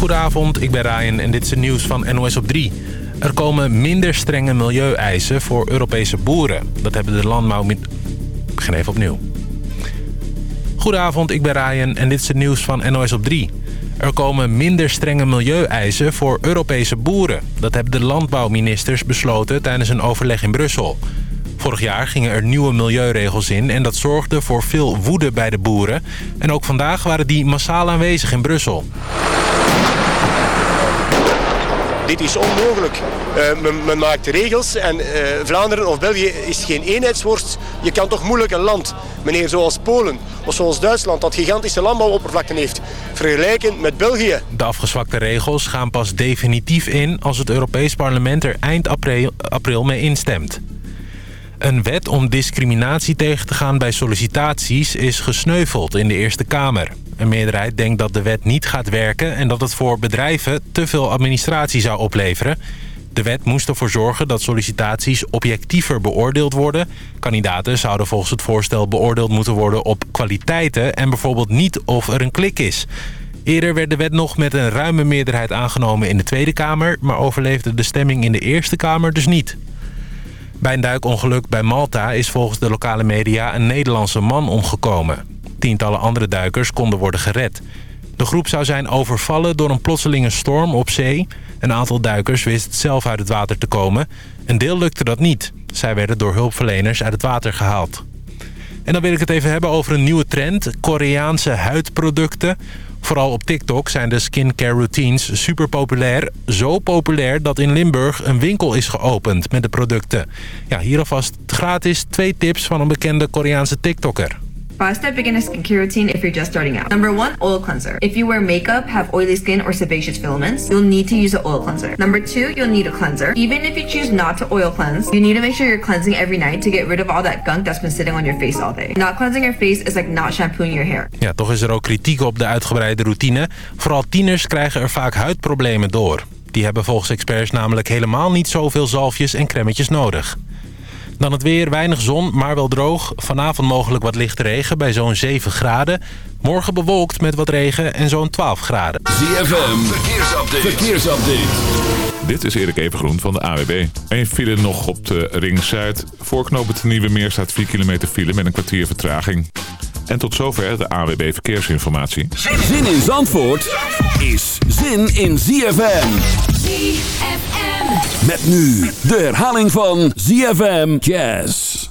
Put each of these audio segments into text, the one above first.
Goedenavond, ik ben Ryan en dit is het nieuws van NOS op 3. Er komen minder strenge milieueisen voor Europese boeren. Dat hebben de landbouw... Ik begin even opnieuw. Goedenavond, ik ben Ryan en dit is het nieuws van NOS op 3. Er komen minder strenge milieueisen voor Europese boeren. Dat hebben de landbouwministers besloten tijdens een overleg in Brussel. Vorig jaar gingen er nieuwe milieuregels in en dat zorgde voor veel woede bij de boeren. En ook vandaag waren die massaal aanwezig in Brussel. Dit is onmogelijk. Uh, men, men, maakt regels en uh, Vlaanderen of België is geen eenheidsworst. Je kan toch moeilijk een land, meneer, zoals Polen of zoals Duitsland... dat gigantische landbouwoppervlakten heeft, vergelijken met België. De afgezwakte regels gaan pas definitief in... als het Europees Parlement er eind april, april mee instemt. Een wet om discriminatie tegen te gaan bij sollicitaties is gesneuveld in de Eerste Kamer. Een meerderheid denkt dat de wet niet gaat werken... en dat het voor bedrijven te veel administratie zou opleveren. De wet moest ervoor zorgen dat sollicitaties objectiever beoordeeld worden. Kandidaten zouden volgens het voorstel beoordeeld moeten worden op kwaliteiten... en bijvoorbeeld niet of er een klik is. Eerder werd de wet nog met een ruime meerderheid aangenomen in de Tweede Kamer... maar overleefde de stemming in de Eerste Kamer dus niet. Bij een duikongeluk bij Malta is volgens de lokale media een Nederlandse man omgekomen. Tientallen andere duikers konden worden gered. De groep zou zijn overvallen door een plotselinge storm op zee. Een aantal duikers wist zelf uit het water te komen. Een deel lukte dat niet. Zij werden door hulpverleners uit het water gehaald. En dan wil ik het even hebben over een nieuwe trend. Koreaanse huidproducten. Vooral op TikTok zijn de skincare routines super populair. Zo populair dat in Limburg een winkel is geopend met de producten. Ja, hier alvast gratis twee tips van een bekende Koreaanse TikToker. Five step beginner skincare routine if you're just starting out. Number one, oil cleanser. If you wear makeup, have oily skin or sebaceous filaments, you'll need to use an oil cleanser. Number two, you'll need a cleanser. Even if you choose not to oil cleanse, you need to make sure you're cleansing every night to get rid of all that gunk that's been sitting on your face all day. Not cleansing your face is like not shampooing your hair. Ja, toch is er ook kritiek op de uitgebreide routine. Vooral tieners krijgen er vaak huidproblemen door. Die hebben volgens experts namelijk helemaal niet zoveel zalfjes en cremmetjes nodig. Dan het weer, weinig zon, maar wel droog. Vanavond mogelijk wat lichte regen bij zo'n 7 graden. Morgen bewolkt met wat regen en zo'n 12 graden. ZFM, verkeersupdate. verkeersupdate. Dit is Erik Evengroen van de AWB. Eén file nog op de Ring Zuid. Voorknopen de Nieuwe Meer staat 4 kilometer file met een kwartier vertraging. En tot zover de AWB Verkeersinformatie. Zin in Zandvoort is zin in ZFM. ZFM. Met nu de herhaling van ZFM Jazz.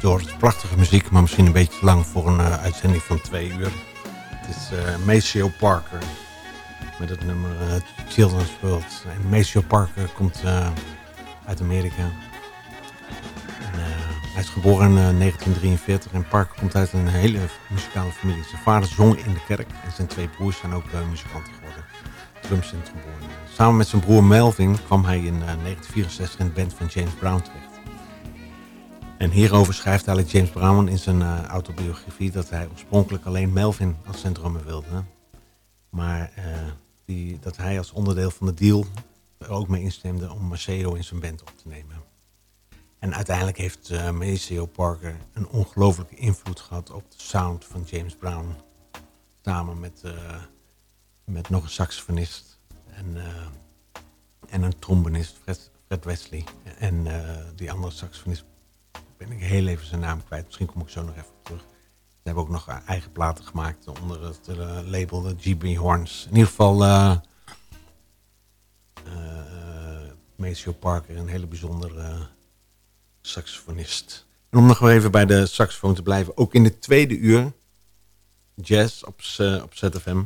Door. Prachtige muziek, maar misschien een beetje lang voor een uh, uitzending van twee uur. Het is uh, Maceo Parker met het nummer Children's World. En Maceo Parker komt uit Amerika. En, hij is geboren in 1943 en Parker komt uit een hele muzikale familie. Zijn vader zong in de kerk en zijn twee broers zijn ook muzikanten geworden. Drums in geboren. Samen met zijn broer Melvin kwam hij in 1964 in de band van James Brown terecht. En hierover schrijft eigenlijk James Brown in zijn uh, autobiografie dat hij oorspronkelijk alleen Melvin als drummer wilde. Maar uh, die, dat hij als onderdeel van de deal er ook mee instemde om Maceo in zijn band op te nemen. En uiteindelijk heeft uh, Maceo Parker een ongelofelijke invloed gehad op de sound van James Brown. Samen met, met nog een saxofonist en, en een trombonist, Fred, Fred Wesley. En die andere saxofonist ben ik heel even zijn naam kwijt. Misschien kom ik zo nog even terug. Ze hebben ook nog eigen platen gemaakt onder het uh, label GB Horns. In ieder geval uh, Maceo Parker, een hele bijzondere saxofonist. En om nog wel even bij de saxofoon te blijven. Ook in de tweede uur jazz op, op ZFM.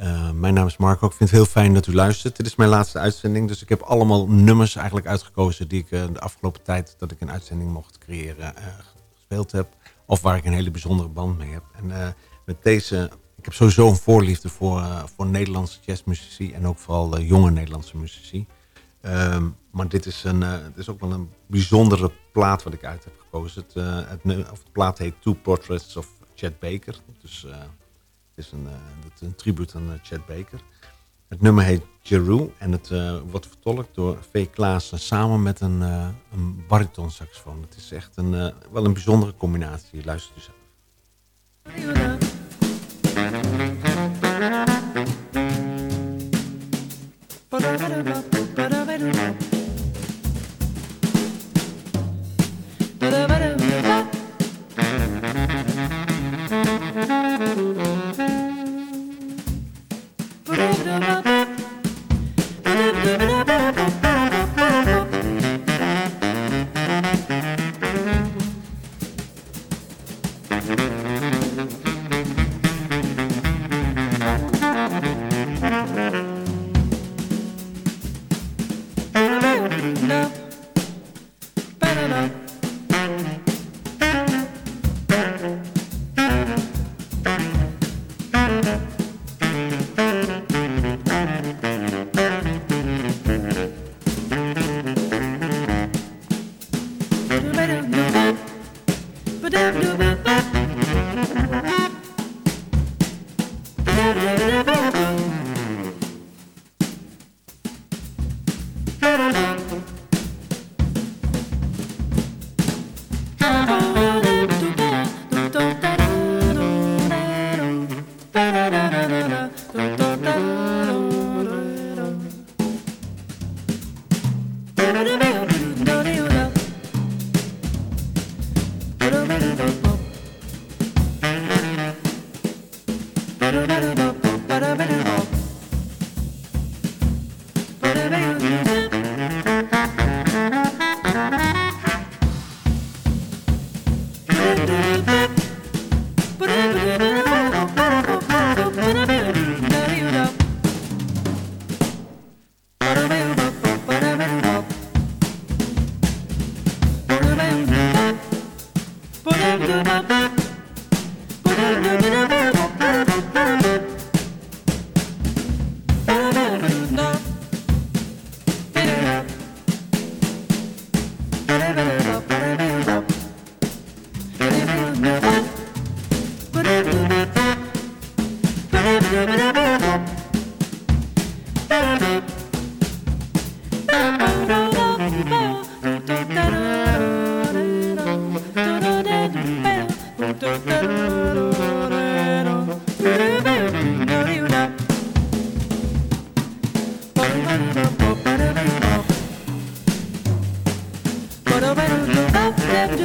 Uh, mijn naam is Marco. Ik vind het heel fijn dat u luistert. Dit is mijn laatste uitzending. Dus ik heb allemaal nummers eigenlijk uitgekozen... die ik uh, de afgelopen tijd dat ik een uitzending mocht creëren uh, gespeeld heb. Of waar ik een hele bijzondere band mee heb. En met deze... Ik heb sowieso een voorliefde voor, voor Nederlandse jazzmuzici... en ook vooral jonge Nederlandse muzici. Um, maar dit is, een, het is ook wel een bijzondere plaat wat ik uit heb gekozen. Het, het, of het plaat heet Two Portraits of Chet Baker. Dus is een, eh, dat een tribute aan eh, Chad Baker. Het nummer heet Jeru en het eh, wordt vertolkt door V. Klaassen samen met een, een baritonsaxofoon. Het is echt een, wel een bijzondere combinatie. Luister dus af. Ba-da-da. Ba-da-da.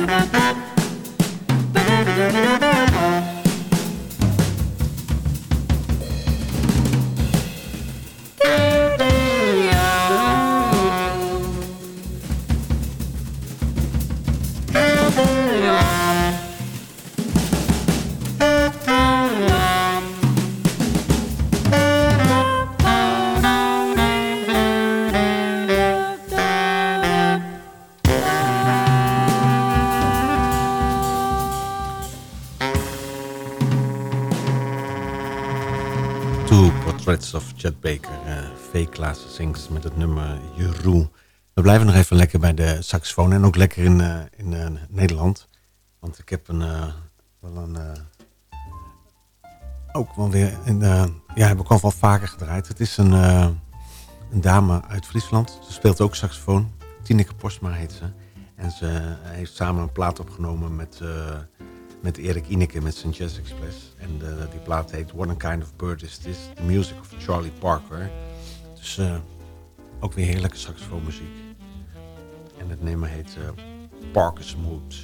Bye. Of Chet Baker. Fake Klaassen Sings met het nummer Jeroen. We blijven nog even lekker bij de saxofoon. En ook lekker in, uh, in uh, Nederland. Want ik heb een... wel een ook wel weer... In, ja, heb ik al wel vaker gedraaid. Het is een, een dame uit Friesland. Ze speelt ook saxofoon. Tineke Postma heet ze. En ze heeft samen een plaat opgenomen met met Erik Ineke met zijn Jazz Express. En de, die plaat heet What a Kind of Bird Is This? The Music of Charlie Parker. Dus uh, ook weer heerlijke saxofoonmuziek. En het nummer heet uh, Parker's Mood.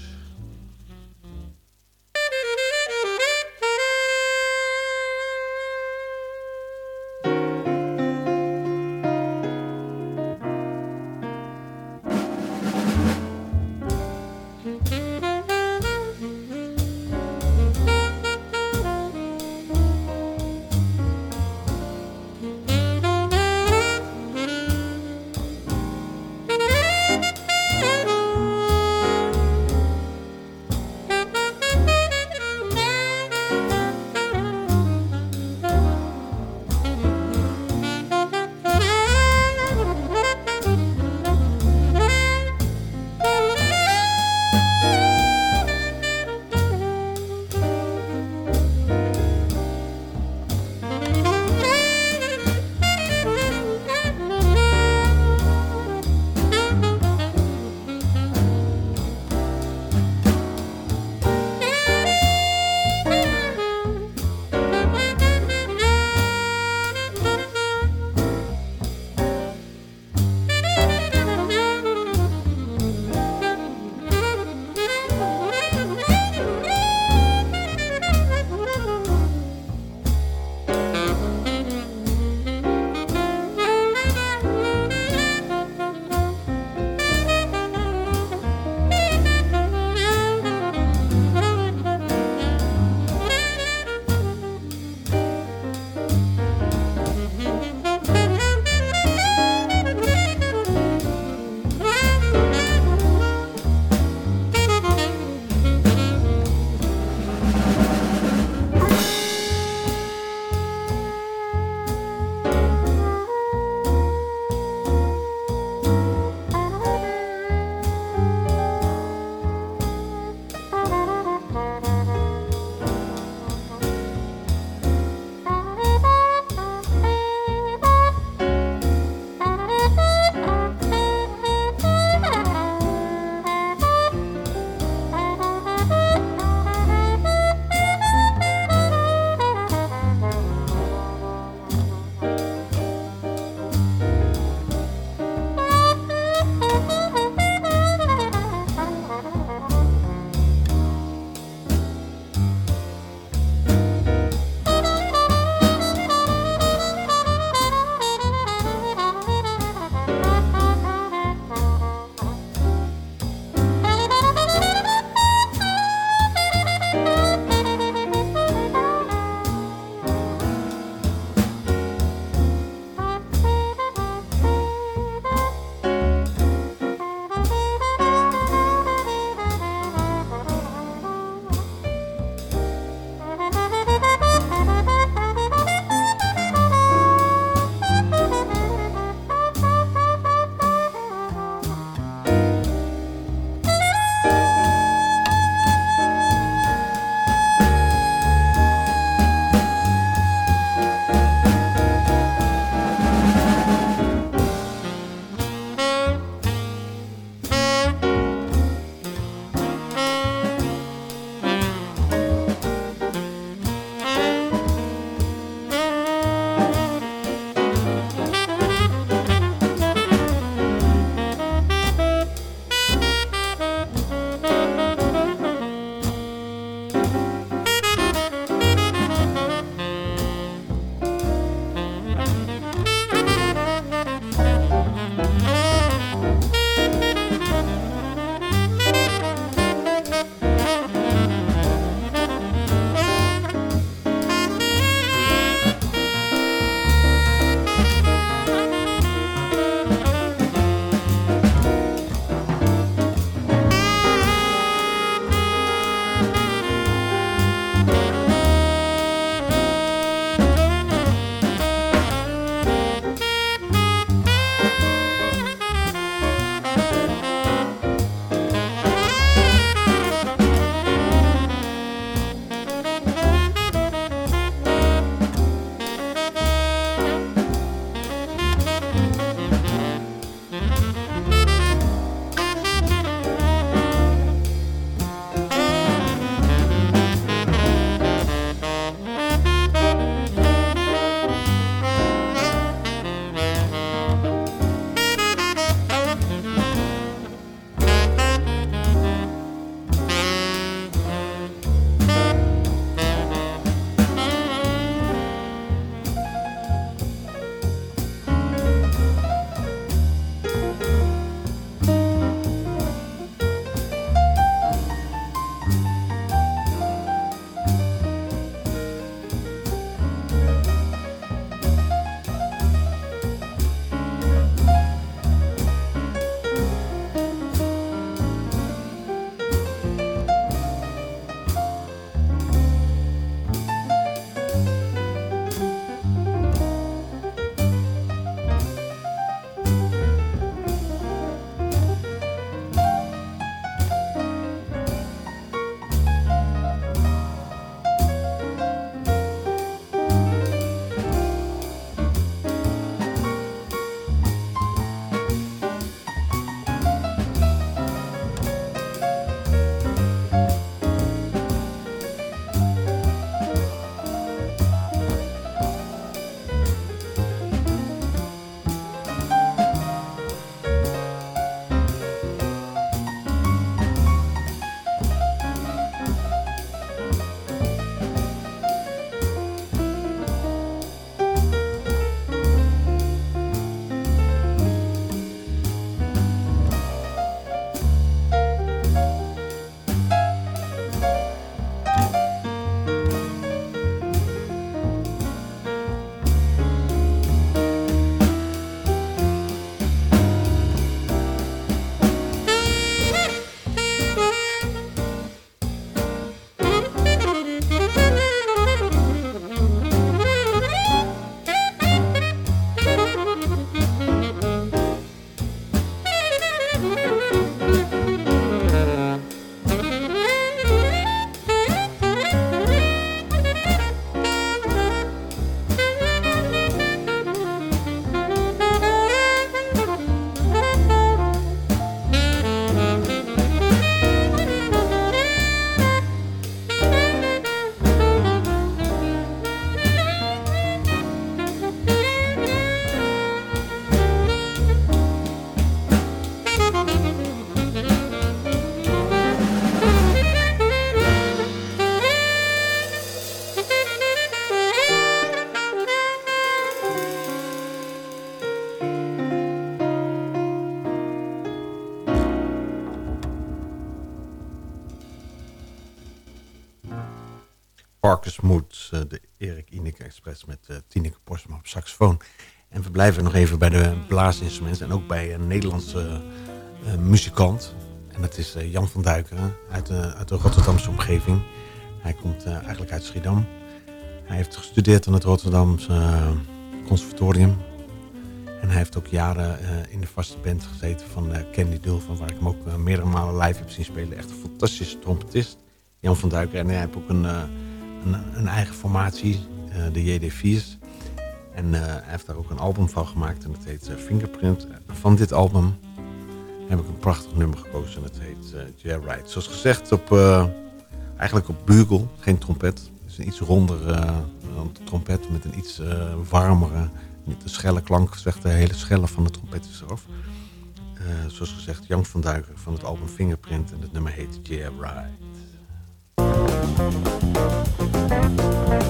Parkers Mood, uh, de Erik Ineke Express met uh, Tineke Porsma op saxofoon. En we blijven nog even bij de blaasinstrumenten en ook bij een Nederlandse uh, muzikant. En dat is Jan van Duikeren uit, uit, de Rotterdamse omgeving. Hij komt eigenlijk uit Schiedam. Hij heeft gestudeerd aan het Rotterdamse Conservatorium. En hij heeft ook jaren in de vaste band gezeten van Candy Dulvan, waar ik hem ook meerdere malen live heb zien spelen. Echt een fantastische trompetist. Jan van Duiker. En hij heeft ook een, een, eigen formatie, de JD4's. En uh, hij heeft daar ook een album van gemaakt en dat heet uh, Fingerprint. Van dit album heb ik een prachtig nummer gekozen en dat heet uh, Right. Zoals gezegd op, eigenlijk op bugel, geen trompet. Het is een iets ronder trompet met een iets warmere, niet de schelle klank. Zegt de hele schelle van de trompet is eraf. zoals gezegd, Jan van Duiker van het album Fingerprint en het nummer heet Yeah Right. Jan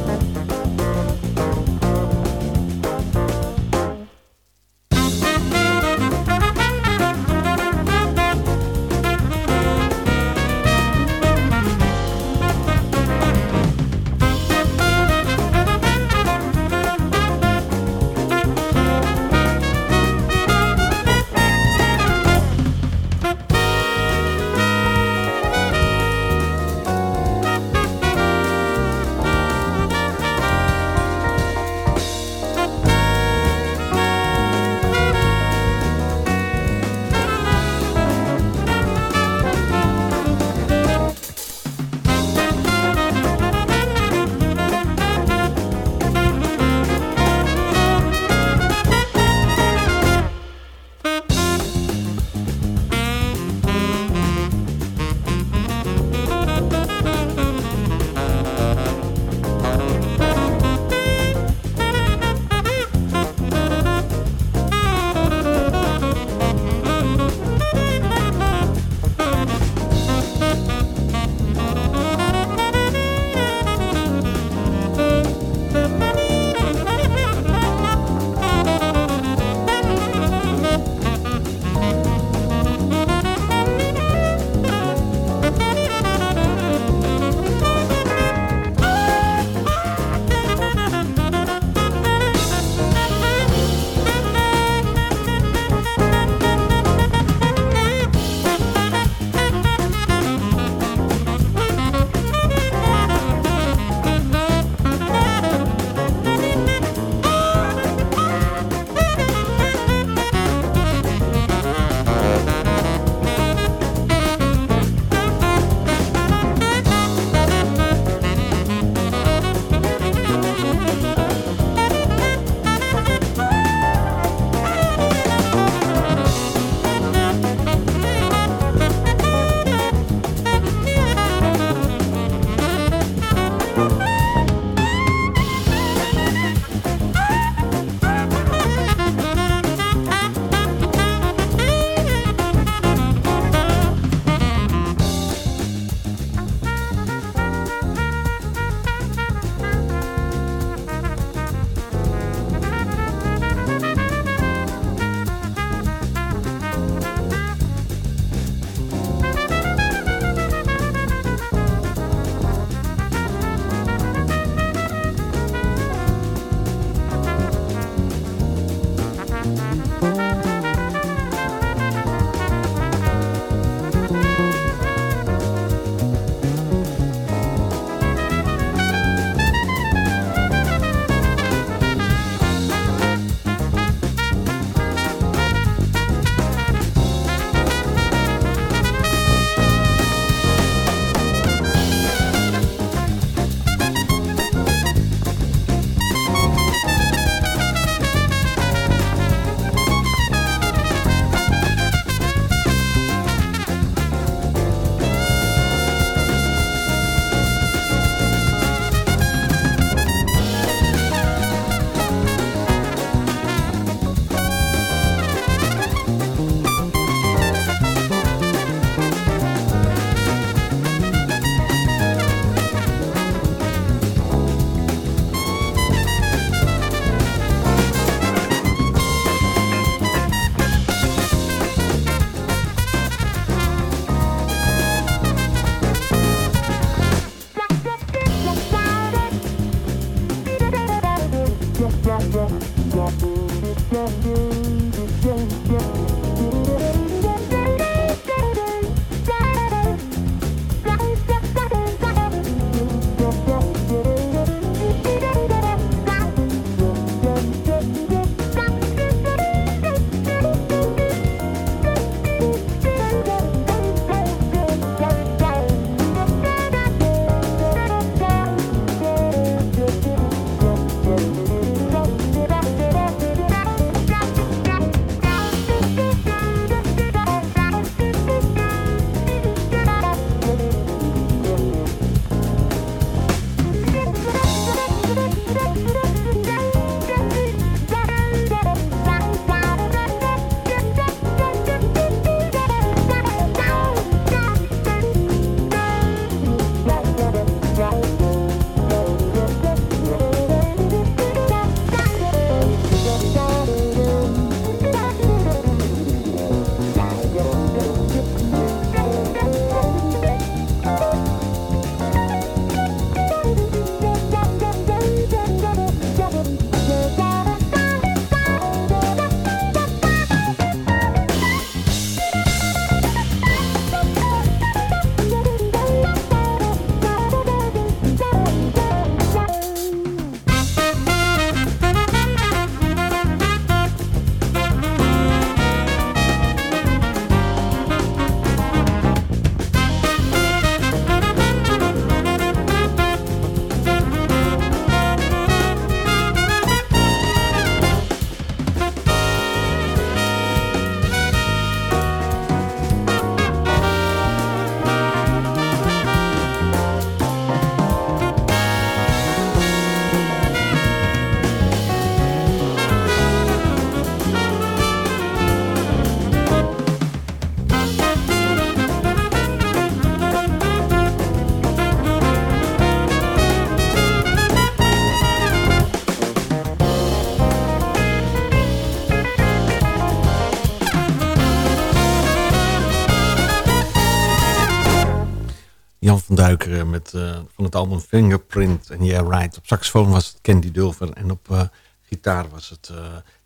Duikeren met, eh, van het album Fingerprint en Yeah Right. Op saxofoon was het Candy Dulver en op uh, gitaar was het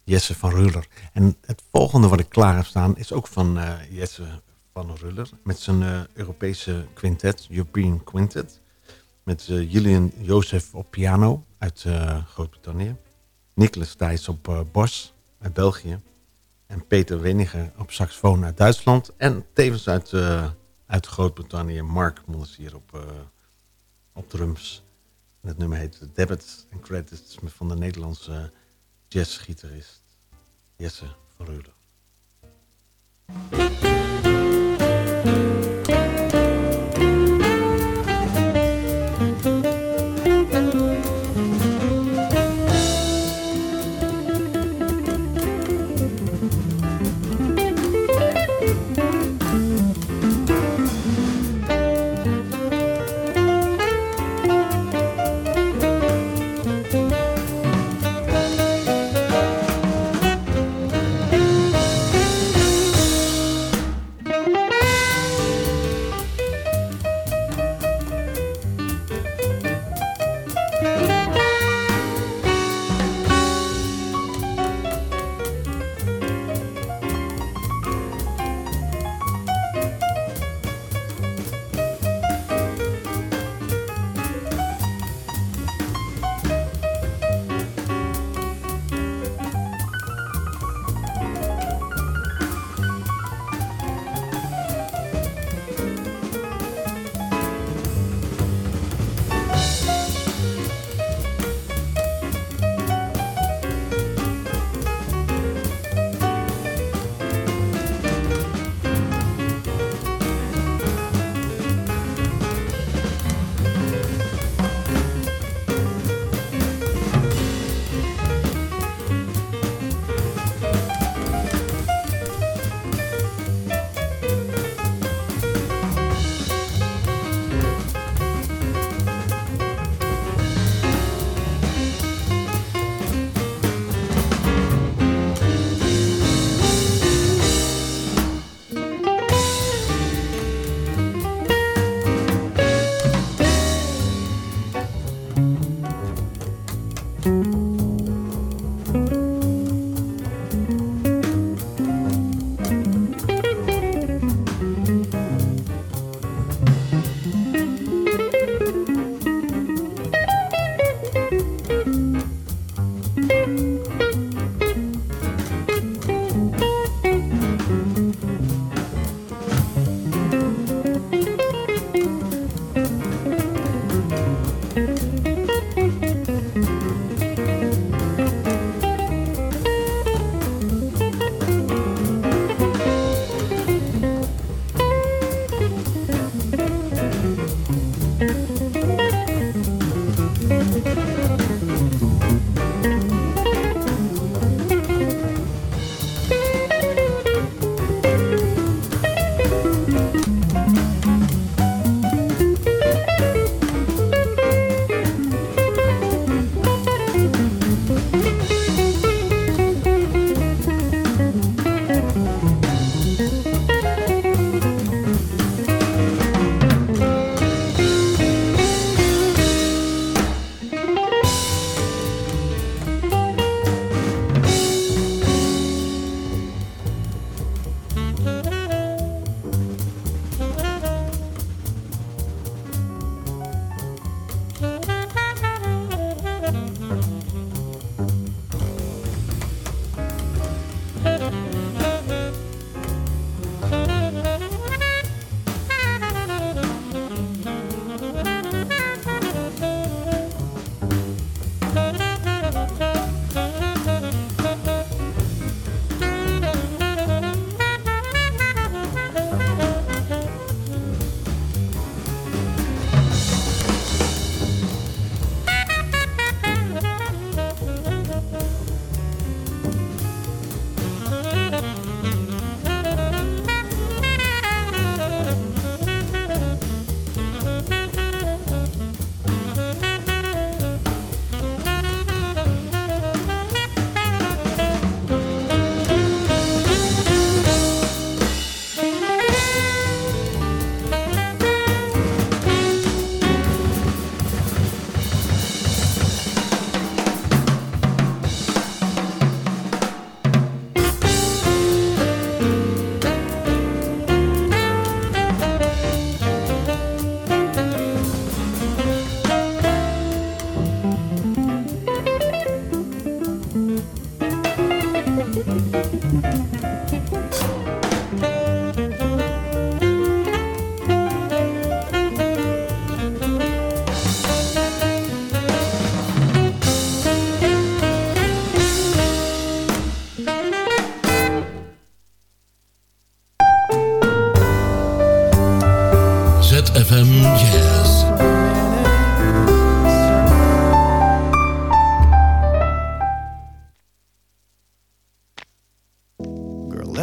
Jesse van Ruller. En het volgende wat ik klaar heb staan is ook van Jesse van Ruller. Met zijn Europese quintet, European Quintet. Met Julian Jozef op piano uit Groot-Brittannië. Nicolas Thijs op bas uit België. En Peter Weniger op saxofoon uit Duitsland. En tevens uit uit Groot-Brittannië, Mark Mollesier op, uh, op drums. En het nummer heet Debit and Credits van de Nederlandse jazzgitarist Jesse van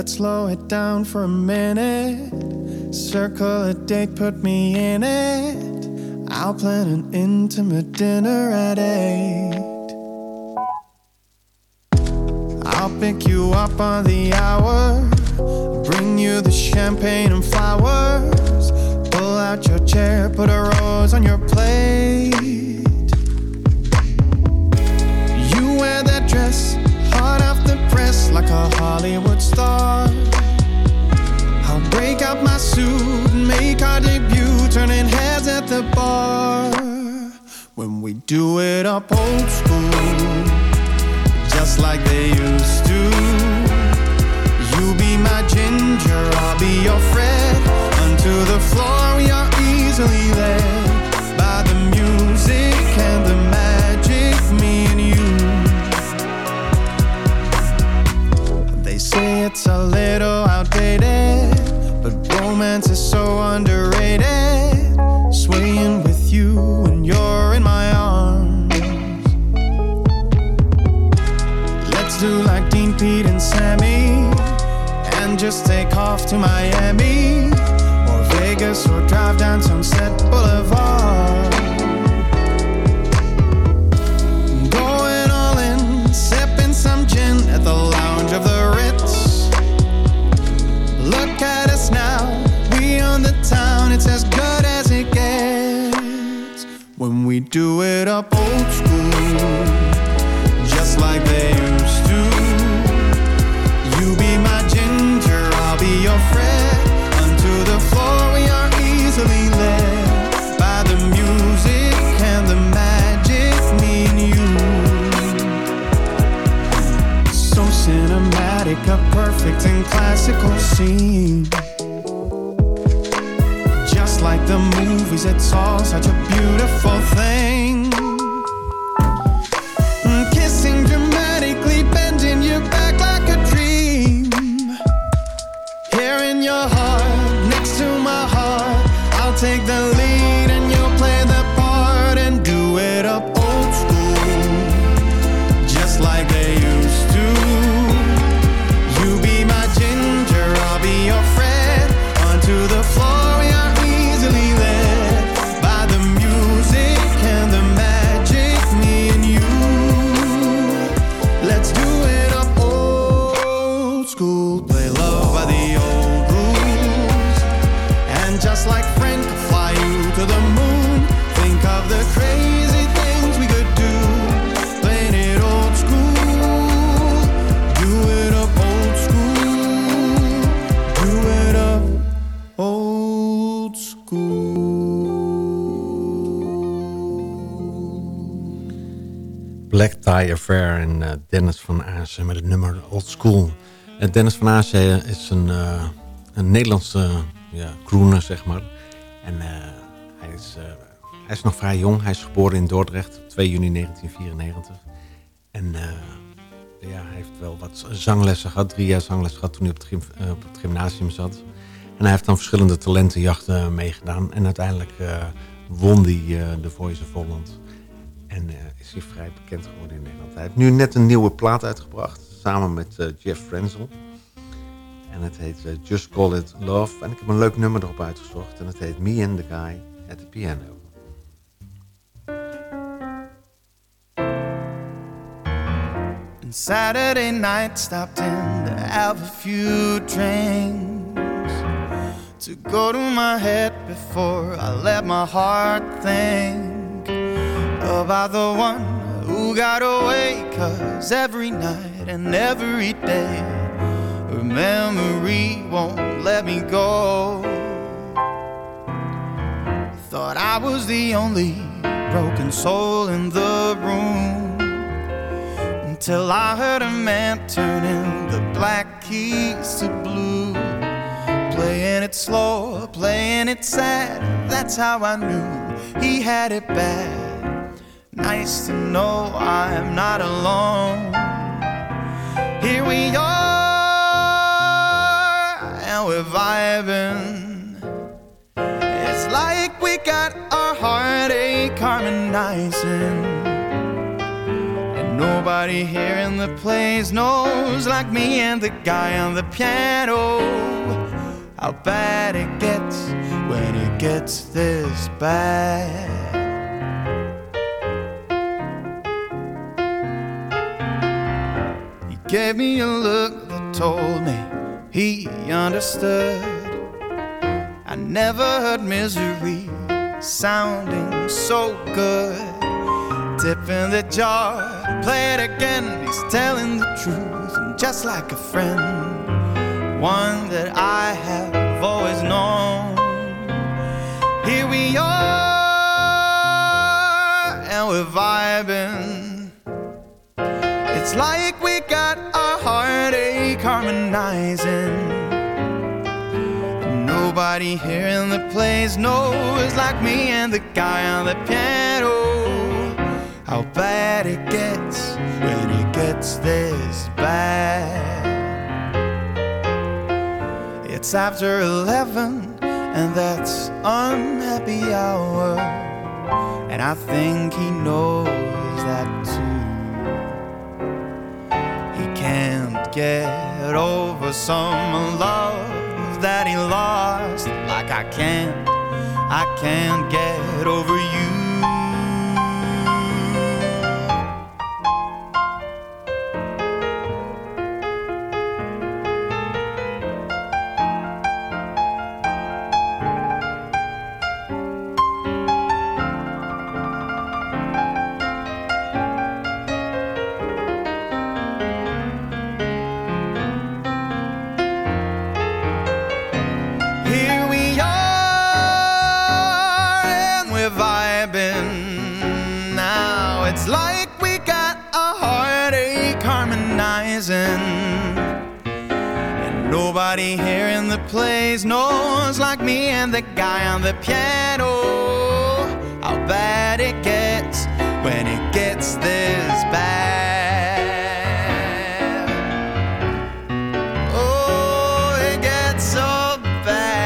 let's slow it down for a minute. Circle a date, put me in it. I'll plan an intimate dinner at eight. I'll pick you up on the hour. Bring you the champagne and flowers. Pull out your chair, put a rose on your plate. Off like a Hollywood star. I'll break out my suit and make our debut, turning heads at the bar. When we do it up old school, just like they used to. You be my ginger, I'll be your Fred. Unto the floor, we are easily led say it's a little outdated, but romance is so underrated. Swaying with you when you're in my arms. Let's do like Dean, Pete, and Sammy, and just take off to Miami or Vegas or drive down Sunset Boulevard. When we do it up old school, just like they Dennis van Aarsen met het nummer Old School. En Dennis van Aarsen is een, eh, een Nederlandse ja, zeg maar. En eh, hij, is, eh, hij is nog vrij jong. Hij is geboren in Dordrecht op 2 juni 1994. En ja, hij heeft wel wat zanglessen gehad. Drie jaar zangles gehad toen hij op het, gym- op het gymnasium zat. En hij heeft dan verschillende talentenjachten meegedaan. En uiteindelijk won hij The Voice of Holland. En eh, is hij vrij bekend geworden in Nederland. Hij heeft nu net een nieuwe plaat uitgebracht. Samen met eh, Jeff Frenzel. En het heet eh, Just Call It Love. En ik heb een leuk nummer erop uitgezocht. En het heet Me and the Guy at the Piano. Saturday night stopped in to have a few drinks to go to my head before I let my heart think about the one who got away. Cause every night and every day, her memory won't let me go. Thought I was the only broken soul in the room. Until I heard a man turning the black keys to blue. Playing it slow, playing it sad. That's how I knew he had it bad. Nice to know I'm not alone. Here we are, and we're vibing. It's like we got our heartache harmonizing. And nobody here in the place knows like me and the guy on the piano how bad it gets when it gets this bad. Gave me a look that told me he understood. I never heard misery sounding so good. Tip in the jar, play it again. He's telling the truth, and just like a friend, one that I have always known. Here we are, and we're vibing. It's like harmonizing. Nobody here in the place knows like me and the guy on the piano how bad it gets when it gets this bad. It's after 11 and that's unhappy hour and I think he knows that too. Get over some love that he lost. Like I can't I can't get over you the knows like me and the guy on the piano how bad it gets when it gets this bad. Oh, it gets so bad.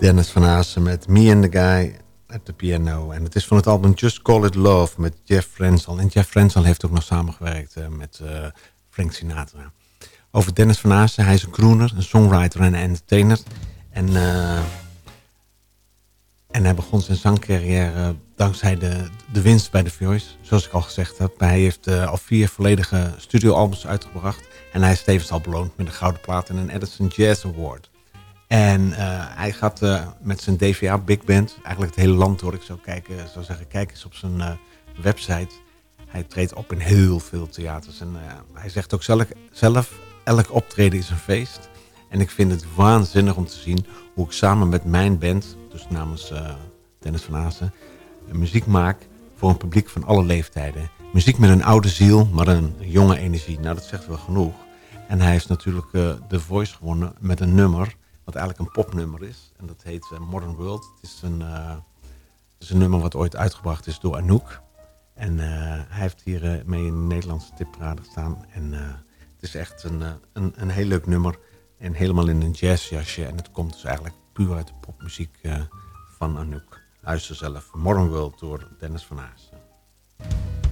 Dennis van Aassen met Me and the Guy at the Piano. En het is van het album Just Call It Love met Jeff Frenzel. En Jeff Frenzel heeft ook nog samengewerkt eh, met eh, Frank Sinatra. Over Dennis van Aassen, hij is een crooner, een songwriter en entertainer. En, eh, en hij begon zijn zangcarrière dankzij de, de winst bij The Voice. Zoals ik al gezegd heb, hij heeft al vier volledige studioalbums uitgebracht. En hij is tevens al beloond met een gouden plaat en een Edison Jazz Award. En eh, hij gaat eh, met zijn DVA Big Band, eigenlijk het hele land door. Ik zou, kijken, zou zeggen, kijk eens op zijn eh, website. Hij treedt op in heel veel theaters. En hij zegt ook zelf, zelf, elk optreden is een feest. En ik vind het waanzinnig om te zien hoe ik samen met mijn band, dus namens Dennis van Aassen, muziek maak voor een publiek van alle leeftijden. Muziek met een oude ziel, maar een jonge energie. Nou, dat zegt wel genoeg. En hij heeft natuurlijk The Voice gewonnen met een nummer, wat eigenlijk een popnummer is. En dat heet eh, Modern World. Het is, een, eh, het is een nummer wat ooit uitgebracht is door Anouk. En eh, hij heeft hier mee in de Nederlandse tipparade gestaan. En het is echt een, een, een heel leuk nummer. En helemaal in een jazzjasje. En het komt dus eigenlijk puur uit de popmuziek van Anouk. Luister zelf. Modern World door Dennis van Aassen.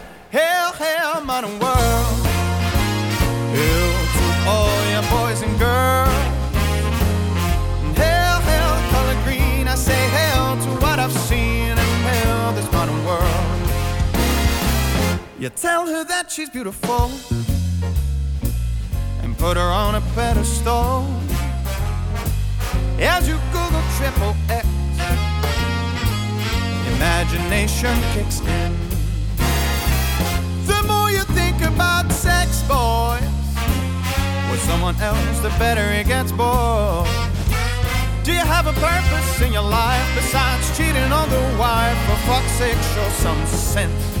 Hell, hell, modern world. Hell to all your boys and girls. Hell, hell, color green. I say hell to what I've seen, and hell, this modern world. You tell her that she's beautiful and put her on a pedestal. As you Google triple X, imagination kicks in. The more you think about sex, boys, with someone else, the better it gets, boy. Do you have a purpose in your life besides cheating on the wife? For fuck's sake, show some sense.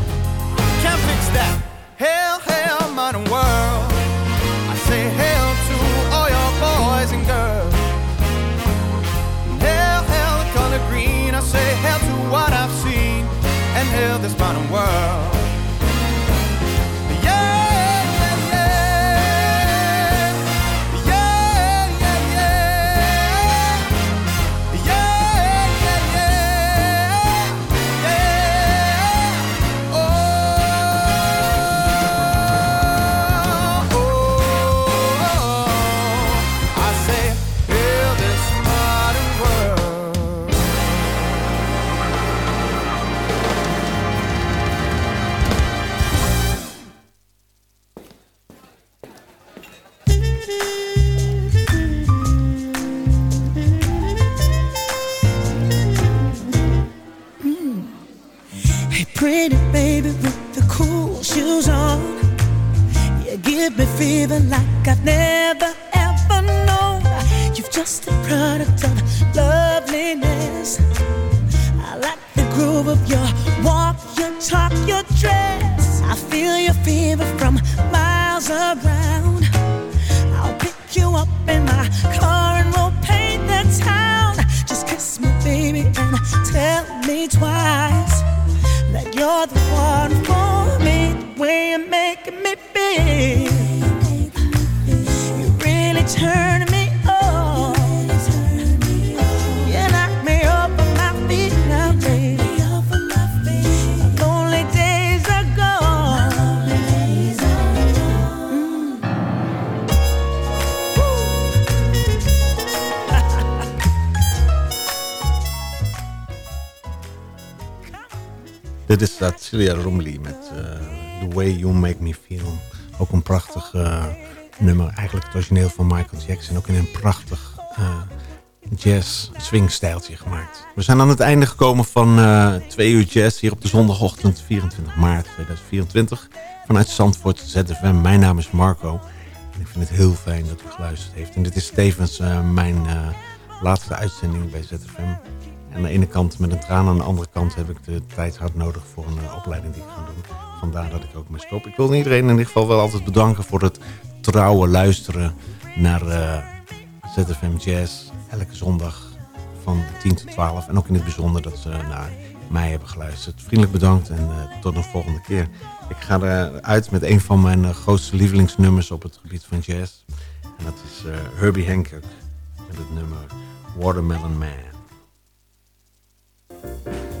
Can't fix that. Dit is dat Celia Romley met eh, The Way You Make Me Feel. Ook een prachtig eh, nummer. Eigenlijk het origineel van Michael Jackson. Ook in een prachtig eh, jazz swingstijltje gemaakt. We zijn aan het einde gekomen van twee uur jazz hier op de zondagochtend 24 maart 2024. Vanuit Zandvoort ZFM. Mijn naam is Marco. En ik vind het heel fijn dat u geluisterd heeft. En dit is tevens mijn laatste uitzending bij ZFM. Aan de ene kant met een traan, aan de andere kant heb ik de tijd hard nodig voor een eh, opleiding die ik ga doen. Vandaar dat ik ook mee stop. Ik wil iedereen in ieder geval wel altijd bedanken voor het trouwe luisteren naar eh, ZFM Jazz. Elke zondag van 10 tot 12. En ook in het bijzonder dat ze naar mij hebben geluisterd. Vriendelijk bedankt en eh, tot een volgende keer. Ik ga eruit met een van mijn grootste lievelingsnummers op het gebied van jazz. En dat is Herbie Hancock met het nummer Watermelon Man. Zover